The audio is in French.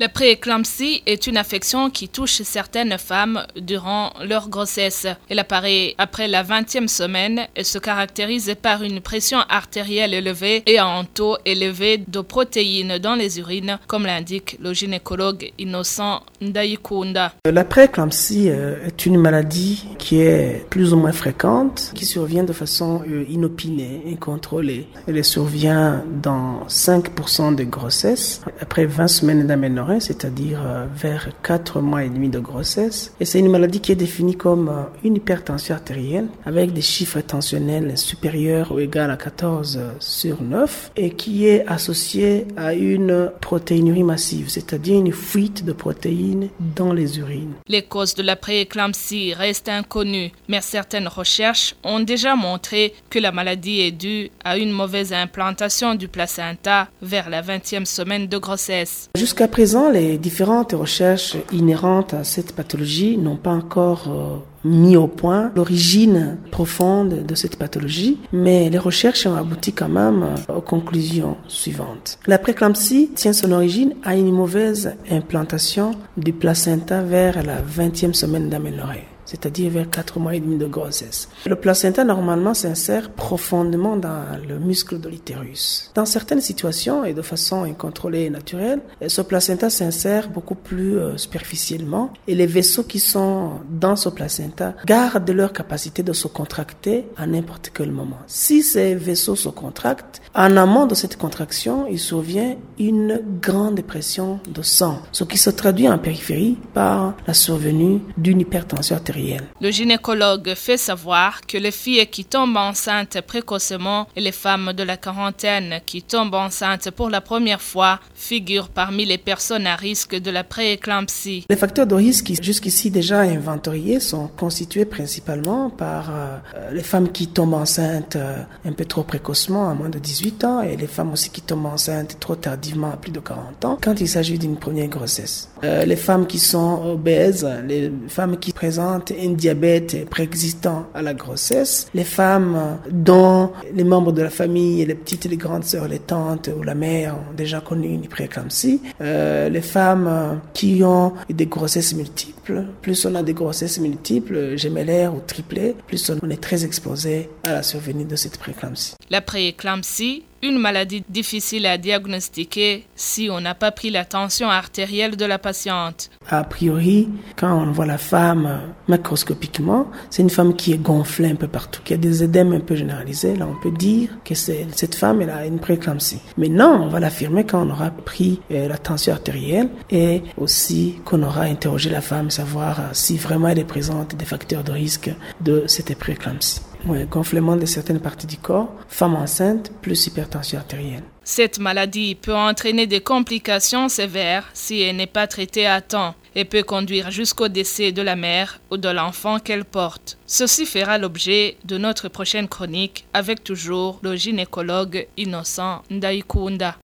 La prééclampsie est une affection qui touche certaines femmes durant leur grossesse. Elle apparaît après la 20e semaine et se caractérise par une pression artérielle élevée et un taux élevé de protéines dans les urines, comme l'indique le gynécologue innocent Ndaikunda. La prééclampsie euh, est une maladie qui est plus ou moins fréquente, qui survient de façon euh, inopinée et contrôlée. Elle survient dans 5% des grossesses après 20 semaines d'aménorrhée c'est-à-dire euh, vers 4 mois et demi de grossesse. Et c'est une maladie qui est définie comme euh, une hypertension artérielle avec des chiffres tensionnels supérieurs ou égaux à 14 sur 9 et qui est associée à une protéinurie massive, c'est-à-dire une fuite de protéines dans les urines. Les causes de la prééclampsie restent inconnues, mais certaines recherches ont déjà montré que la maladie est due à une mauvaise implantation du placenta vers la 20e semaine de grossesse. Jusqu'à présent, les différentes recherches inhérentes à cette pathologie n'ont pas encore euh, mis au point l'origine profonde de cette pathologie, mais les recherches ont abouti quand même euh, aux conclusions suivantes. La préclampsie tient son origine à une mauvaise implantation du placenta vers la 20e semaine d'aménorrhée c'est-à-dire vers 4 mois et demi de grossesse. Le placenta normalement s'insère profondément dans le muscle de l'utérus. Dans certaines situations et de façon incontrôlée et naturelle, ce placenta s'insère beaucoup plus euh, superficiellement et les vaisseaux qui sont dans ce placenta gardent leur capacité de se contracter à n'importe quel moment. Si ces vaisseaux se contractent, en amont de cette contraction, il survient une grande pression de sang, ce qui se traduit en périphérie par la survenue d'une hypertension artérielle le gynécologue fait savoir que les filles qui tombent enceintes précocement et les femmes de la quarantaine qui tombent enceintes pour la première fois figurent parmi les personnes à risque de la prééclampsie. Les facteurs de risque jusqu'ici déjà inventoriés sont constitués principalement par euh, les femmes qui tombent enceintes euh, un peu trop précocement, à moins de 18 ans, et les femmes aussi qui tombent enceintes trop tardivement, à plus de 40 ans, quand il s'agit d'une première grossesse. Euh, les femmes qui sont obèses, les femmes qui présentent un diabète préexistant à la grossesse, les femmes dont les membres de la famille, les petites, les grandes sœurs, les tantes ou la mère ont déjà connu une prééclampsie, euh, les femmes qui ont des grossesses multiples, plus on a des grossesses multiples, gémellaires ou triplées, plus on est très exposé à la survenue de cette prééclampsie. La prééclampsie une maladie difficile à diagnostiquer si on n'a pas pris la tension artérielle de la patiente. A priori, quand on voit la femme macroscopiquement, c'est une femme qui est gonflée un peu partout, qui a des édèmes un peu généralisés. Là, on peut dire que cette femme elle a une préclampsie. Mais non, on va l'affirmer quand on aura pris euh, la tension artérielle et aussi qu'on aura interrogé la femme, savoir si vraiment elle présente des facteurs de risque de cette préclampsie. Oui, gonflement de certaines parties du corps, femme enceinte, plus hypertension artérielle. Cette maladie peut entraîner des complications sévères si elle n'est pas traitée à temps et peut conduire jusqu'au décès de la mère ou de l'enfant qu'elle porte. Ceci fera l'objet de notre prochaine chronique avec toujours le gynécologue innocent Ndaikunda.